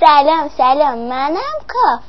سلام سلام. منم کاف.